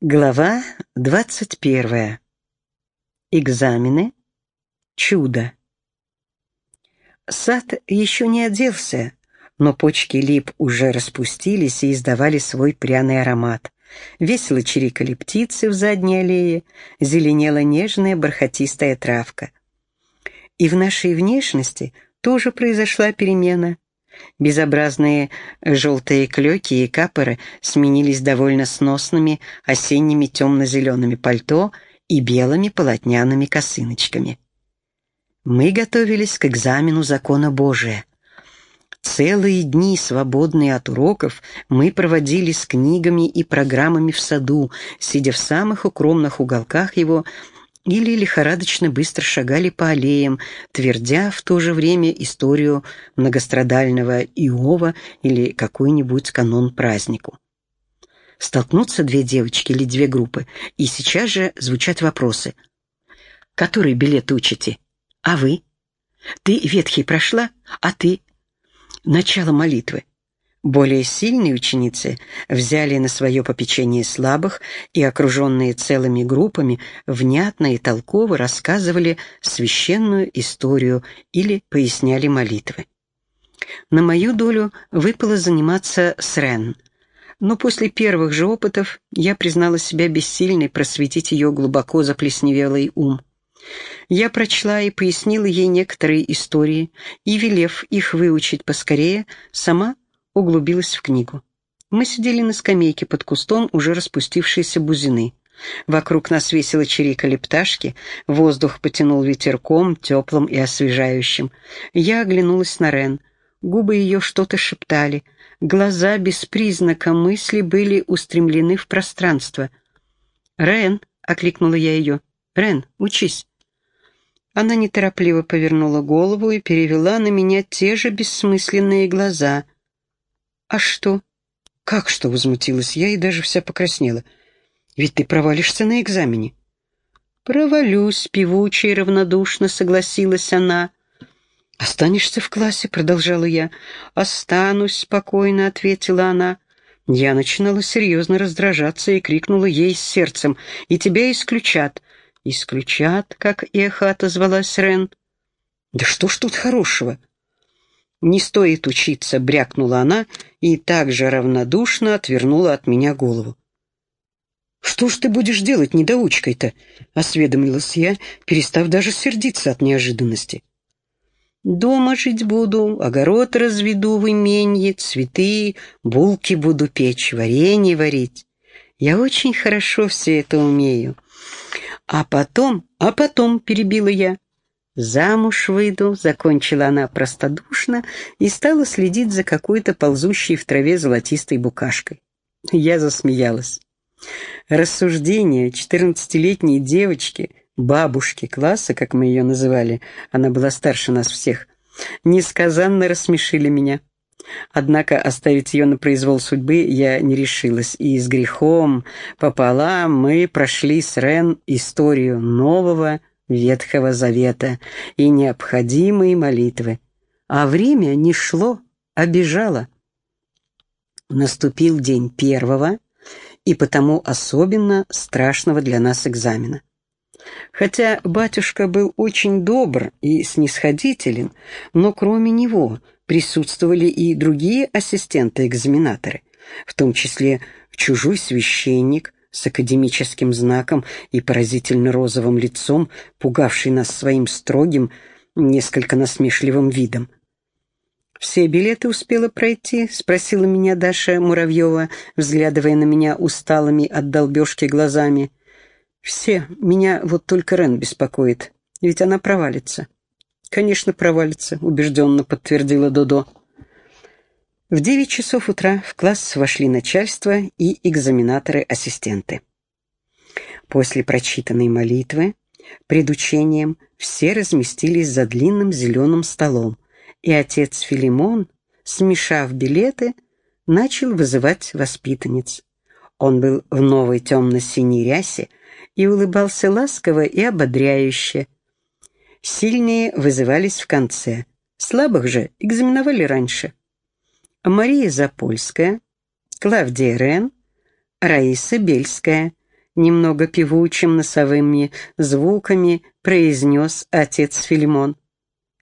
Глава двадцать первая. Экзамены. Чудо. Сад еще не оделся, но почки лип уже распустились и издавали свой пряный аромат. Весело чирикали птицы в задней аллее, зеленела нежная бархатистая травка. И в нашей внешности тоже произошла перемена. Безобразные желтые клеки и капоры сменились довольно сносными осенними темно-зелеными пальто и белыми полотняными косыночками. Мы готовились к экзамену закона Божия. Целые дни, свободные от уроков, мы проводили с книгами и программами в саду, сидя в самых укромных уголках его или лихорадочно быстро шагали по аллеям, твердя в то же время историю многострадального Иова или какой-нибудь канон празднику. Столкнутся две девочки или две группы, и сейчас же звучат вопросы. «Который билет учите? А вы? Ты ветхий прошла? А ты?» Начало молитвы. Более сильные ученицы взяли на свое попечение слабых и, окруженные целыми группами, внятно и толково рассказывали священную историю или поясняли молитвы. На мою долю выпало заниматься с Рен, но после первых же опытов я признала себя бессильной просветить ее глубоко заплесневелый ум. Я прочла и пояснила ей некоторые истории, и, велев их выучить поскорее, сама углубилась в книгу. Мы сидели на скамейке под кустом уже распустившейся бузины. Вокруг нас весело чирикали пташки, воздух потянул ветерком, теплым и освежающим. Я оглянулась на Рен. Губы ее что-то шептали. Глаза без признака мысли были устремлены в пространство. «Рен!» — окликнула я ее. «Рен, учись!» Она неторопливо повернула голову и перевела на меня те же бессмысленные глаза — «А что?» «Как что?» — возмутилась я и даже вся покраснела. «Ведь ты провалишься на экзамене». «Провалюсь», — певуче и равнодушно согласилась она. «Останешься в классе?» — продолжала я. «Останусь», — спокойно ответила она. Я начинала серьезно раздражаться и крикнула ей с сердцем. «И тебя исключат». «Исключат», — как эхо отозвалась Рен. «Да что ж тут хорошего?» «Не стоит учиться», — брякнула она и также равнодушно отвернула от меня голову. «Что ж ты будешь делать недоучкой-то?» — осведомилась я, перестав даже сердиться от неожиданности. «Дома жить буду, огород разведу в именье, цветы, булки буду печь, варенье варить. Я очень хорошо все это умею. А потом, а потом, — перебила я, «Замуж выйду», — закончила она простодушно и стала следить за какой-то ползущей в траве золотистой букашкой. Я засмеялась. Рассуждения четырнадцатилетней девочки, бабушки класса, как мы ее называли, она была старше нас всех, несказанно рассмешили меня. Однако оставить ее на произвол судьбы я не решилась, и с грехом пополам мы прошли с Рен историю нового, Ветхого Завета и необходимые молитвы. А время не шло, а бежало. Наступил день первого и потому особенно страшного для нас экзамена. Хотя батюшка был очень добр и снисходителен, но кроме него присутствовали и другие ассистенты-экзаменаторы, в том числе чужой священник, с академическим знаком и поразительно розовым лицом, пугавший нас своим строгим, несколько насмешливым видом. «Все билеты успела пройти?» — спросила меня Даша Муравьева, взглядывая на меня усталыми от долбежки глазами. «Все. Меня вот только Рен беспокоит. Ведь она провалится». «Конечно, провалится», — убежденно подтвердила Додо. В девять часов утра в класс вошли начальство и экзаменаторы-ассистенты. После прочитанной молитвы, пред учением, все разместились за длинным зеленым столом, и отец Филимон, смешав билеты, начал вызывать воспитанниц. Он был в новой темно-синей рясе и улыбался ласково и ободряюще. Сильные вызывались в конце, слабых же экзаменовали раньше. Мария Запольская, Клавдия Рен, Раиса Бельская, немного певучим носовыми звуками произнес отец Филимон.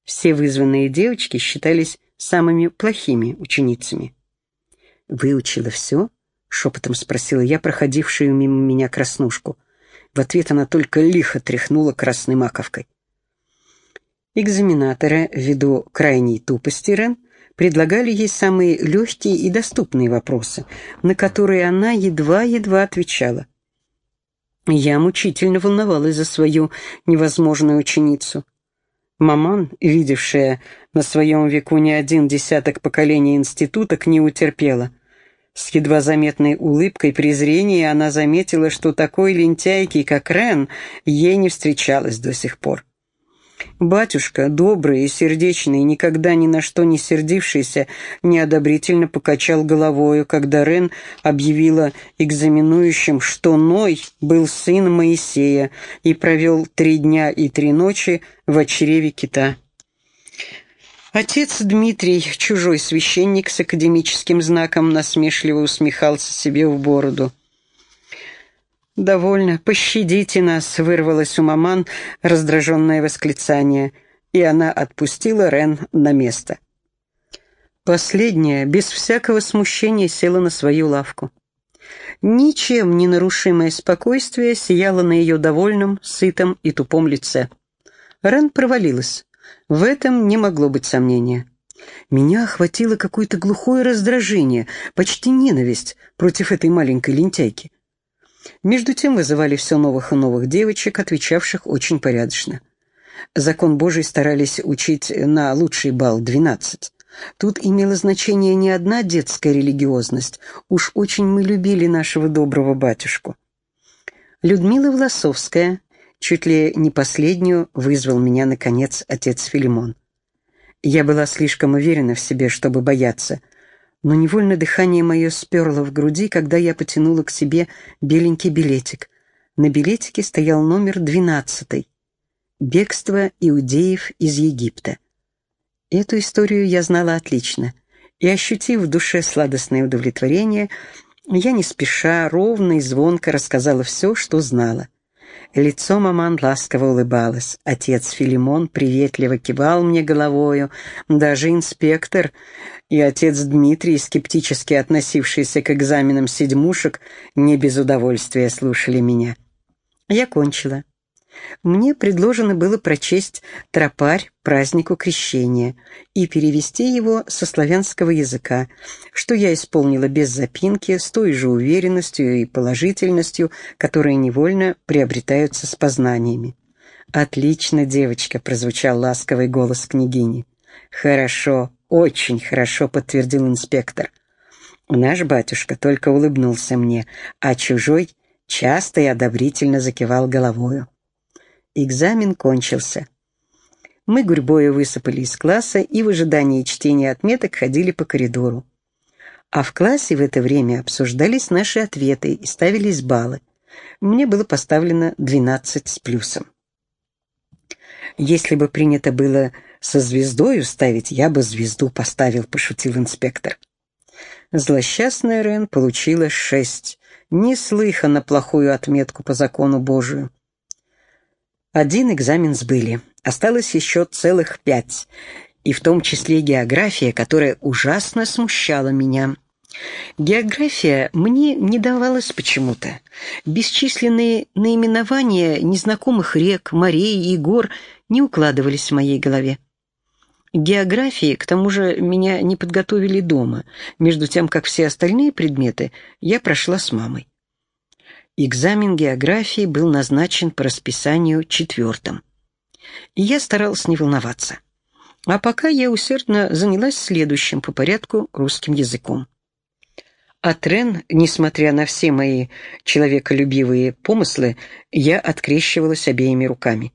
Все вызванные девочки считались самыми плохими ученицами. «Выучила все?» — шепотом спросила я, проходившую мимо меня краснушку. В ответ она только лихо тряхнула красной маковкой. Экзаменаторы, ввиду крайней тупости Рен, предлагали ей самые легкие и доступные вопросы, на которые она едва-едва отвечала. Я мучительно волновалась за свою невозможную ученицу. Маман, видевшая на своем веку не один десяток поколений институток, не утерпела. С едва заметной улыбкой презрения она заметила, что такой лентяйки, как Рен, ей не встречалась до сих пор. Батюшка, добрый и сердечный, никогда ни на что не сердившийся, неодобрительно покачал головою, когда Рен объявила экзаменующим, что Ной был сын Моисея и провел три дня и три ночи в чреве кита. Отец Дмитрий, чужой священник с академическим знаком, насмешливо усмехался себе в бороду. «Довольно, пощадите нас», — вырвалось у маман раздраженное восклицание, и она отпустила Рен на место. Последняя, без всякого смущения, села на свою лавку. Ничем не нарушимое спокойствие сияло на ее довольном, сытом и тупом лице. Рен провалилась. В этом не могло быть сомнения. Меня охватило какое-то глухое раздражение, почти ненависть против этой маленькой лентяйки. Между тем вызывали все новых и новых девочек, отвечавших очень порядочно. Закон Божий старались учить на лучший балл 12. Тут имела значение не одна детская религиозность. Уж очень мы любили нашего доброго батюшку. Людмила Власовская, чуть ли не последнюю, вызвал меня, наконец, отец Филимон. Я была слишком уверена в себе, чтобы бояться – но невольно дыхание мое сперло в груди, когда я потянула к себе беленький билетик. На билетике стоял номер двенадцатый. «Бегство иудеев из Египта». Эту историю я знала отлично, и, ощутив в душе сладостное удовлетворение, я не спеша, ровно и звонко рассказала все, что знала. Лицо маман ласково улыбалось. Отец Филимон приветливо кивал мне головою. Даже инспектор и отец Дмитрий, скептически относившийся к экзаменам седьмушек, не без удовольствия слушали меня. Я кончила. Мне предложено было прочесть «Тропарь празднику крещения» и перевести его со славянского языка, что я исполнила без запинки, с той же уверенностью и положительностью, которые невольно приобретаются с познаниями. «Отлично, девочка», — прозвучал ласковый голос княгини. «Хорошо, очень хорошо», — подтвердил инспектор. Наш батюшка только улыбнулся мне, а чужой часто и одобрительно закивал головою. Экзамен кончился. Мы гурьбою высыпали из класса и в ожидании чтения отметок ходили по коридору. А в классе в это время обсуждались наши ответы и ставились баллы. Мне было поставлено 12 с плюсом. Если бы принято было со звездой ставить, я бы звезду поставил, пошутил инспектор. Злосчастная Рен получила шесть. Неслыханно плохую отметку по закону Божию. Один экзамен сбыли. Осталось еще целых пять. И в том числе география, которая ужасно смущала меня. География мне не давалась почему-то. Бесчисленные наименования незнакомых рек, морей и гор не укладывались в моей голове. Географии, к тому же, меня не подготовили дома, между тем, как все остальные предметы я прошла с мамой. Экзамен географии был назначен по расписанию четвертым. И я старалась не волноваться. А пока я усердно занялась следующим по порядку русским языком. А Трен, несмотря на все мои человеколюбивые помыслы, я открещивалась обеими руками.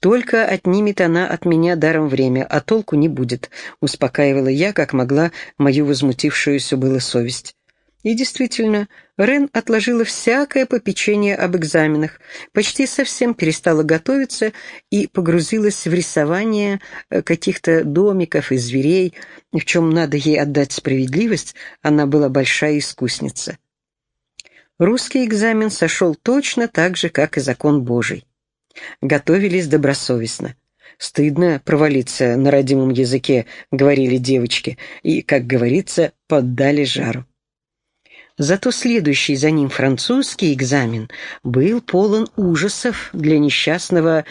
«Только отнимет она от меня даром время, а толку не будет», — успокаивала я, как могла, мою возмутившуюся было совесть. И действительно, Рен отложила всякое попечение об экзаменах, почти совсем перестала готовиться и погрузилась в рисование э, каких-то домиков и зверей, в чем надо ей отдать справедливость, она была большая искусница. Русский экзамен сошел точно так же, как и закон Божий. Готовились добросовестно. Стыдно провалиться на родимом языке, говорили девочки, и, как говорится, поддали жару. Зато следующий за ним французский экзамен был полон ужасов для несчастного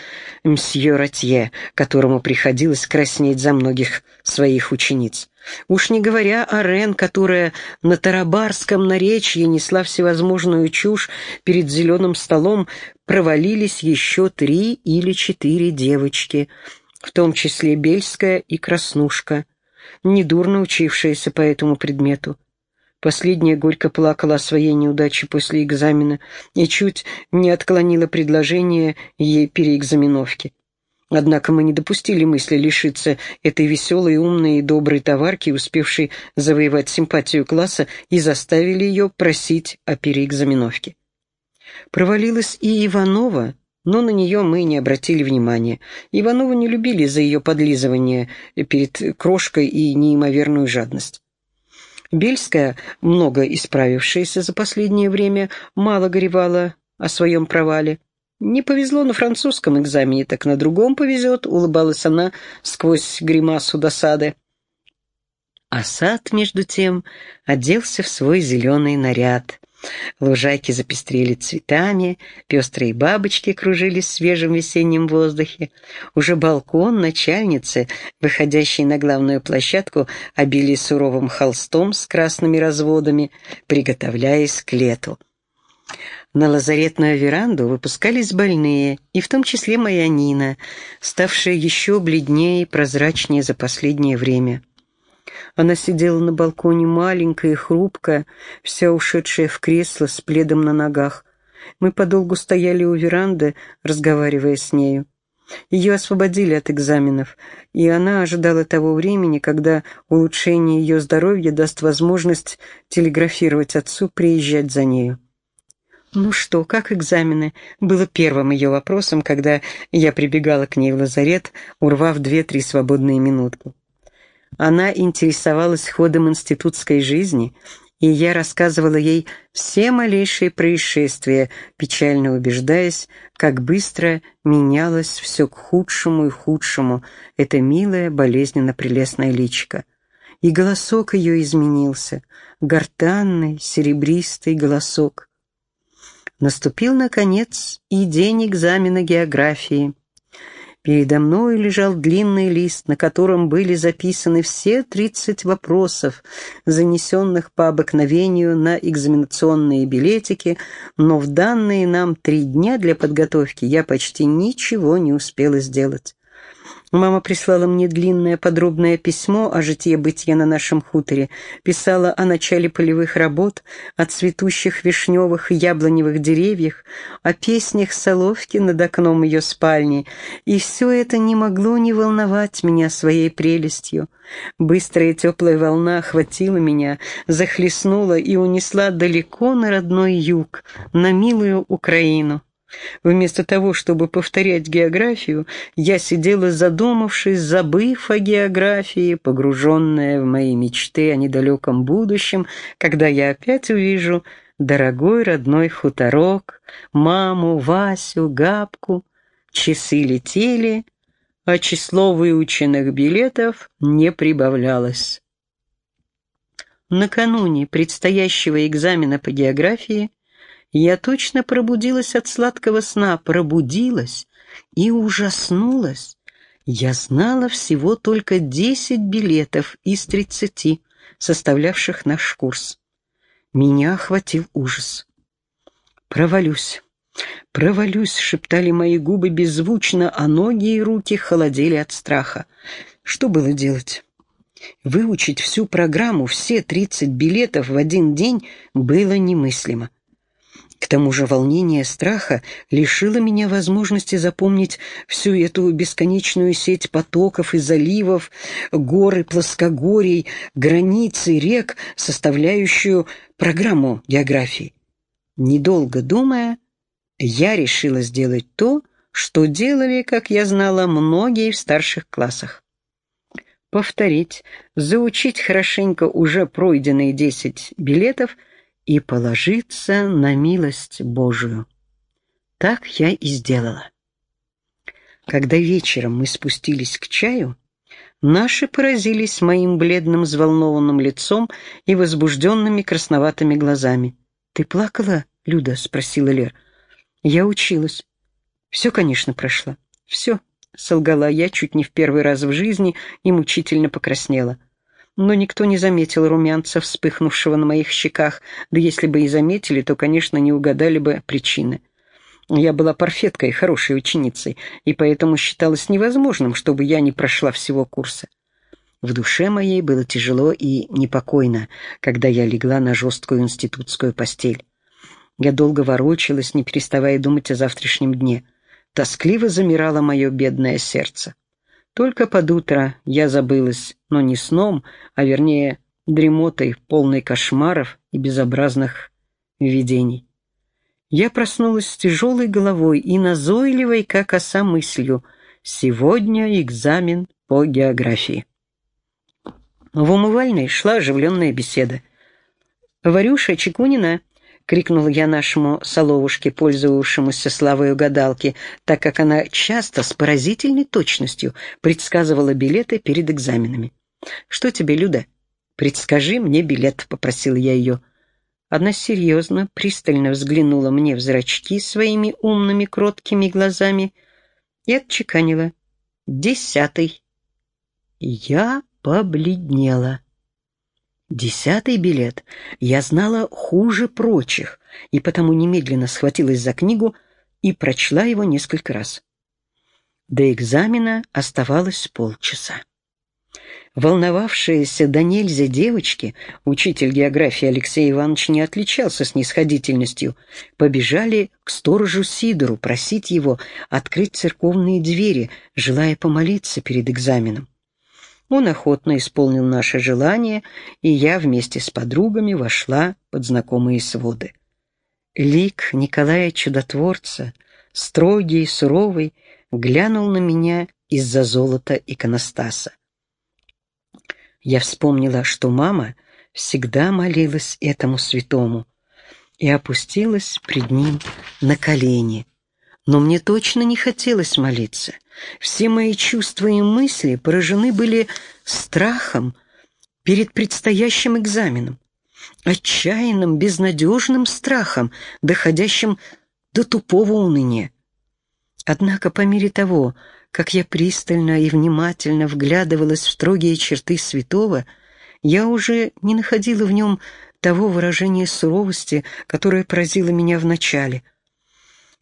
мсье Ротье, которому приходилось краснеть за многих своих учениц. Уж не говоря о Рен, которая на тарабарском наречии несла всевозможную чушь перед зеленым столом, провалились еще три или четыре девочки, в том числе Бельская и Краснушка, недурно учившаяся по этому предмету. Последняя горько плакала о своей неудаче после экзамена и чуть не отклонила предложение ей переэкзаменовки. Однако мы не допустили мысли лишиться этой веселой, умной и доброй товарки, успевшей завоевать симпатию класса, и заставили ее просить о переэкзаменовке. Провалилась и Иванова, но на нее мы не обратили внимания. Иванову не любили за ее подлизывание перед крошкой и неимоверную жадность. Бельская, много исправившаяся за последнее время, мало горевала о своем провале. «Не повезло на французском экзамене, так на другом повезет», — улыбалась она сквозь гримасу досады. А сад, между тем, оделся в свой зеленый наряд. Лужайки запестрели цветами, пестрые бабочки кружились в свежем весеннем воздухе. Уже балкон начальницы, выходящий на главную площадку, обили суровым холстом с красными разводами, приготовляясь к лету. На лазаретную веранду выпускались больные, и в том числе моя Нина, ставшая еще бледнее и прозрачнее за последнее время. Она сидела на балконе маленькая и хрупкая, вся ушедшая в кресло с пледом на ногах. Мы подолгу стояли у веранды, разговаривая с нею. Ее освободили от экзаменов, и она ожидала того времени, когда улучшение ее здоровья даст возможность телеграфировать отцу приезжать за нею. «Ну что, как экзамены?» было первым ее вопросом, когда я прибегала к ней в лазарет, урвав две-три свободные минутки. Она интересовалась ходом институтской жизни, и я рассказывала ей все малейшие происшествия, печально убеждаясь, как быстро менялось все к худшему и худшему это милое, болезненно-прелестное личико. И голосок ее изменился, гортанный, серебристый голосок. Наступил, наконец, и день экзамена географии. Передо мной лежал длинный лист, на котором были записаны все тридцать вопросов, занесенных по обыкновению на экзаменационные билетики, но в данные нам три дня для подготовки я почти ничего не успела сделать. Мама прислала мне длинное подробное письмо о житье-бытие на нашем хуторе, писала о начале полевых работ, о цветущих вишневых и яблоневых деревьях, о песнях Соловки над окном ее спальни, и все это не могло не волновать меня своей прелестью. Быстрая теплая волна охватила меня, захлестнула и унесла далеко на родной юг, на милую Украину. Вместо того, чтобы повторять географию, я сидела задумавшись, забыв о географии, погруженная в мои мечты о недалеком будущем, когда я опять увижу дорогой родной хуторок, маму, Васю, Габку. Часы летели, а число выученных билетов не прибавлялось. Накануне предстоящего экзамена по географии я точно пробудилась от сладкого сна, пробудилась и ужаснулась. Я знала всего только десять билетов из тридцати, составлявших наш курс. Меня охватил ужас. «Провалюсь, провалюсь», — шептали мои губы беззвучно, а ноги и руки холодели от страха. Что было делать? Выучить всю программу, все тридцать билетов в один день было немыслимо. К тому же волнение страха лишило меня возможности запомнить всю эту бесконечную сеть потоков и заливов, горы, плоскогорий, границы, рек, составляющую программу географии. Недолго думая, я решила сделать то, что делали, как я знала, многие в старших классах. Повторить, заучить хорошенько уже пройденные десять билетов – и положиться на милость Божию. Так я и сделала. Когда вечером мы спустились к чаю, наши поразились моим бледным взволнованным лицом и возбужденными красноватыми глазами. «Ты плакала, Люда?» — спросила Лер. «Я училась. Все, конечно, прошло. Все», — солгала я чуть не в первый раз в жизни и мучительно покраснела. Но никто не заметил румянца, вспыхнувшего на моих щеках, да если бы и заметили, то, конечно, не угадали бы причины. Я была парфеткой, хорошей ученицей, и поэтому считалось невозможным, чтобы я не прошла всего курса. В душе моей было тяжело и непокойно, когда я легла на жесткую институтскую постель. Я долго ворочалась, не переставая думать о завтрашнем дне. Тоскливо замирало мое бедное сердце. Только под утро я забылась, но не сном, а вернее дремотой, полной кошмаров и безобразных видений. Я проснулась с тяжелой головой и назойливой, как оса мыслью. Сегодня экзамен по географии. В умывальной шла оживленная беседа. «Варюша Чекунина!» — крикнула я нашему соловушке, пользовавшемуся славой гадалки, так как она часто с поразительной точностью предсказывала билеты перед экзаменами. «Что тебе, Люда?» «Предскажи мне билет», — попросила я ее. Она серьезно, пристально взглянула мне в зрачки своими умными, кроткими глазами и отчеканила. «Десятый». Я побледнела. Десятый билет я знала хуже прочих, и потому немедленно схватилась за книгу и прочла его несколько раз. До экзамена оставалось полчаса. Волновавшиеся до нельзя девочки, учитель географии Алексей Иванович не отличался снисходительностью, побежали к сторожу Сидору просить его открыть церковные двери, желая помолиться перед экзаменом. Он охотно исполнил наше желание, и я вместе с подругами вошла под знакомые своды. Лик Николая Чудотворца, строгий и суровый, глянул на меня из-за золота иконостаса. Я вспомнила, что мама всегда молилась этому святому и опустилась пред ним на колени. Но мне точно не хотелось молиться. Все мои чувства и мысли поражены были страхом перед предстоящим экзаменом, отчаянным, безнадежным страхом, доходящим до тупого уныния. Однако по мере того, как я пристально и внимательно вглядывалась в строгие черты святого, я уже не находила в нем того выражения суровости, которое поразило меня вначале.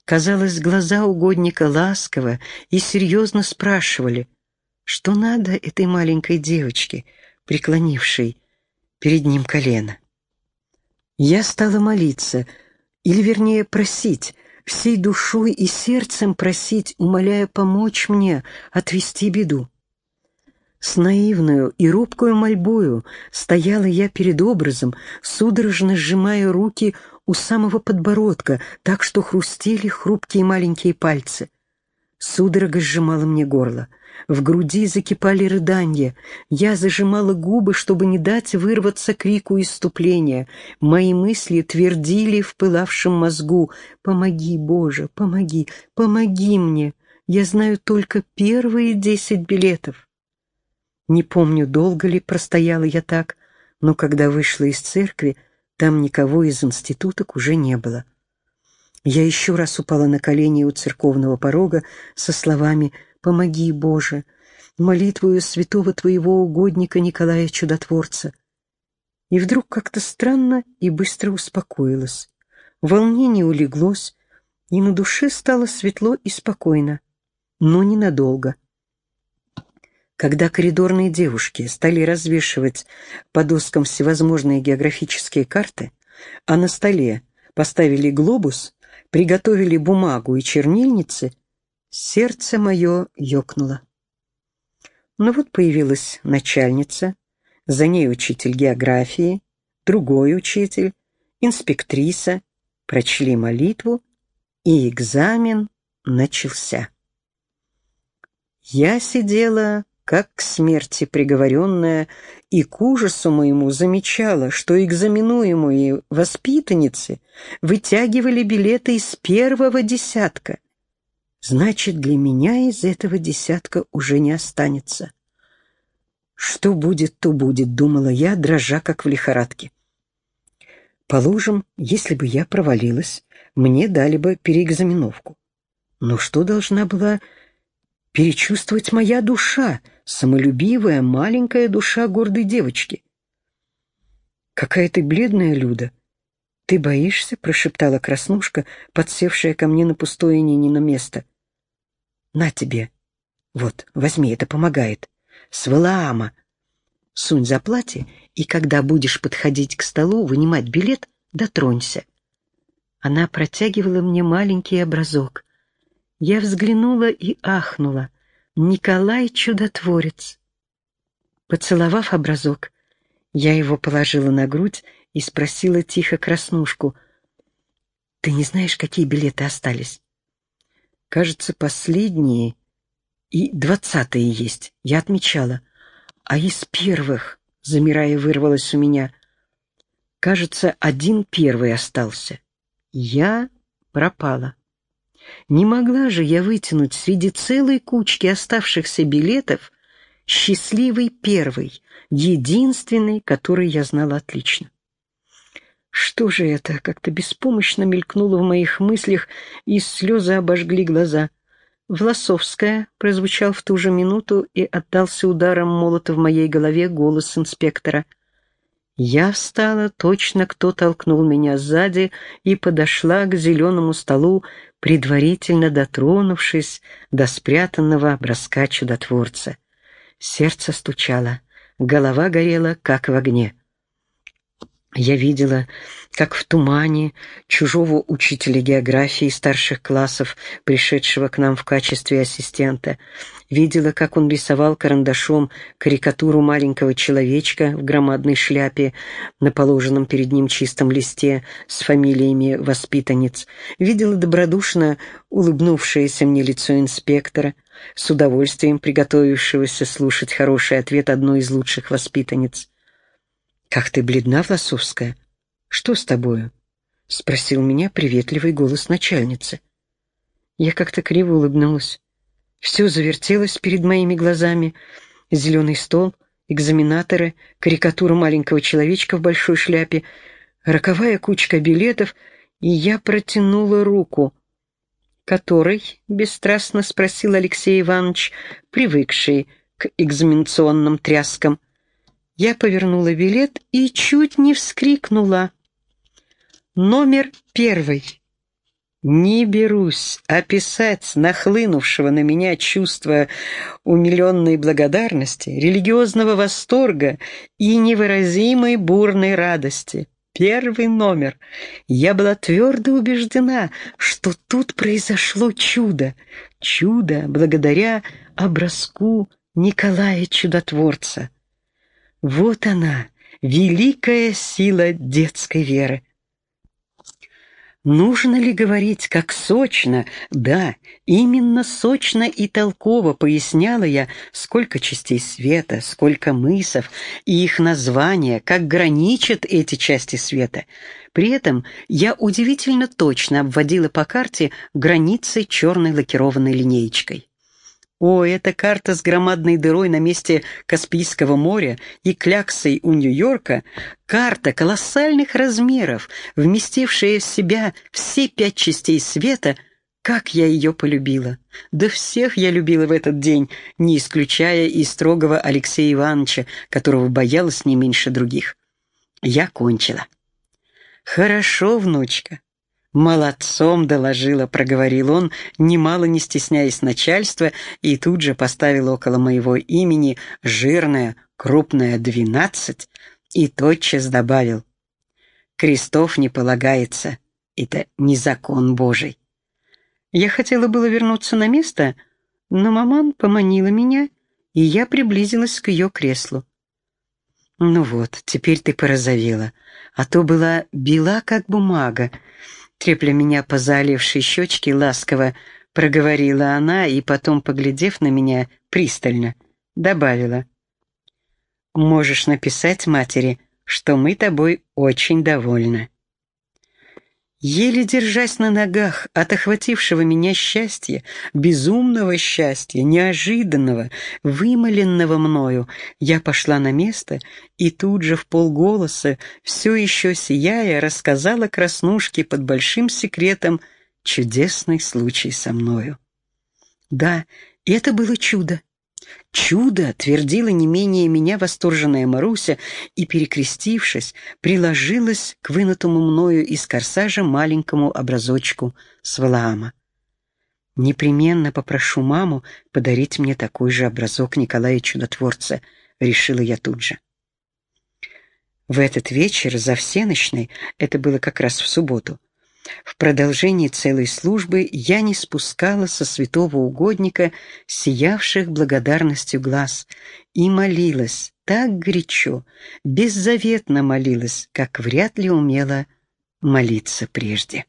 Казалось, глаза угодника ласково и серьезно спрашивали, что надо этой маленькой девочке, преклонившей перед ним колено. Я стала молиться, или вернее просить, всей душой и сердцем просить, умоляя помочь мне отвести беду. С наивную и робкую мольбою стояла я перед образом, судорожно сжимая руки у самого подбородка, так что хрустели хрупкие маленькие пальцы. Судорога сжимала мне горло. В груди закипали рыдания. Я зажимала губы, чтобы не дать вырваться крику иступления. Мои мысли твердили в пылавшем мозгу «Помоги, Боже, помоги, помоги мне! Я знаю только первые десять билетов». Не помню, долго ли простояла я так, но когда вышла из церкви, там никого из институток уже не было. Я еще раз упала на колени у церковного порога со словами «Помоги, Боже!» молитвою святого Твоего угодника Николая Чудотворца. И вдруг как-то странно и быстро успокоилась. Волнение улеглось, и на душе стало светло и спокойно, но ненадолго. Когда коридорные девушки стали развешивать по доскам всевозможные географические карты, а на столе поставили глобус, приготовили бумагу и чернильницы, сердце мое ёкнуло. Но ну вот появилась начальница, за ней учитель географии, другой учитель, инспектриса, прочли молитву, и экзамен начался. Я сидела как к смерти приговоренная, и к ужасу моему замечала, что экзаменуемые воспитанницы вытягивали билеты из первого десятка. Значит, для меня из этого десятка уже не останется. Что будет, то будет, думала я, дрожа как в лихорадке. Положим, если бы я провалилась, мне дали бы переэкзаменовку. Но что должна была перечувствовать моя душа, самолюбивая маленькая душа гордой девочки? «Какая ты бледная, Люда!» «Ты боишься?» — прошептала Краснушка, подсевшая ко мне на пустое Нинино место. «На тебе. Вот, возьми, это помогает. Свалаама. Сунь за платье, и когда будешь подходить к столу, вынимать билет, дотронься». Она протягивала мне маленький образок. Я взглянула и ахнула. Николай Чудотворец. Поцеловав образок, я его положила на грудь и спросила тихо Краснушку. «Ты не знаешь, какие билеты остались?» «Кажется, последние и двадцатые есть, я отмечала. А из первых, замирая, вырвалось у меня, кажется, один первый остался. Я пропала. Не могла же я вытянуть среди целой кучки оставшихся билетов счастливый первый, единственный, который я знала отлично. Что же это? Как-то беспомощно мелькнуло в моих мыслях, и слезы обожгли глаза. «Власовская» прозвучал в ту же минуту и отдался ударом молота в моей голове голос инспектора. Я встала, точно кто толкнул меня сзади, и подошла к зеленому столу, предварительно дотронувшись до спрятанного образка чудотворца. Сердце стучало, голова горела, как в огне. Я видела, как в тумане чужого учителя географии старших классов, пришедшего к нам в качестве ассистента, видела, как он рисовал карандашом карикатуру маленького человечка в громадной шляпе на положенном перед ним чистом листе с фамилиями воспитанниц, видела добродушно улыбнувшееся мне лицо инспектора, с удовольствием приготовившегося слушать хороший ответ одной из лучших воспитанниц. «Как ты бледна, Власовская! Что с тобою?» — спросил меня приветливый голос начальницы. Я как-то криво улыбнулась. Все завертелось перед моими глазами. Зеленый стол, экзаменаторы, карикатура маленького человечка в большой шляпе, роковая кучка билетов, и я протянула руку. «Который?» — бесстрастно спросил Алексей Иванович, привыкший к экзаменационным тряскам. Я повернула билет и чуть не вскрикнула. Номер первый. Не берусь описать нахлынувшего на меня чувство умиленной благодарности, религиозного восторга и невыразимой бурной радости. Первый номер. Я была твердо убеждена, что тут произошло чудо. Чудо благодаря образку Николая Чудотворца. Вот она, великая сила детской веры. Нужно ли говорить, как сочно? Да, именно сочно и толково поясняла я, сколько частей света, сколько мысов и их названия, как граничат эти части света. При этом я удивительно точно обводила по карте границы черной лакированной линеечкой. О, эта карта с громадной дырой на месте Каспийского моря и кляксой у Нью-Йорка, карта колоссальных размеров, вместившая в себя все пять частей света, как я ее полюбила. Да всех я любила в этот день, не исключая и строгого Алексея Ивановича, которого боялась не меньше других. Я кончила. «Хорошо, внучка, «Молодцом доложила», — проговорил он, немало не стесняясь начальства, и тут же поставил около моего имени жирное, крупное «двенадцать» и тотчас добавил. «Крестов не полагается, это не закон Божий». Я хотела было вернуться на место, но маман поманила меня, и я приблизилась к ее креслу. «Ну вот, теперь ты порозовела, а то была бела, как бумага, Трепля меня по залившей щечке ласково проговорила она и потом, поглядев на меня пристально, добавила. «Можешь написать матери, что мы тобой очень довольны». Еле держась на ногах от охватившего меня счастья, безумного счастья, неожиданного, вымоленного мною, я пошла на место и тут же в полголоса, все еще сияя, рассказала Краснушке под большим секретом чудесный случай со мною. Да, это было чудо. «Чудо!» — твердила не менее меня восторженная Маруся и, перекрестившись, приложилась к вынутому мною из корсажа маленькому образочку с. «Непременно попрошу маму подарить мне такой же образок Николая Чудотворца», — решила я тут же. В этот вечер за всеночной, это было как раз в субботу, в продолжении целой службы я не спускала со святого угодника сиявших благодарностью глаз и молилась так горячо, беззаветно молилась, как вряд ли умела молиться прежде.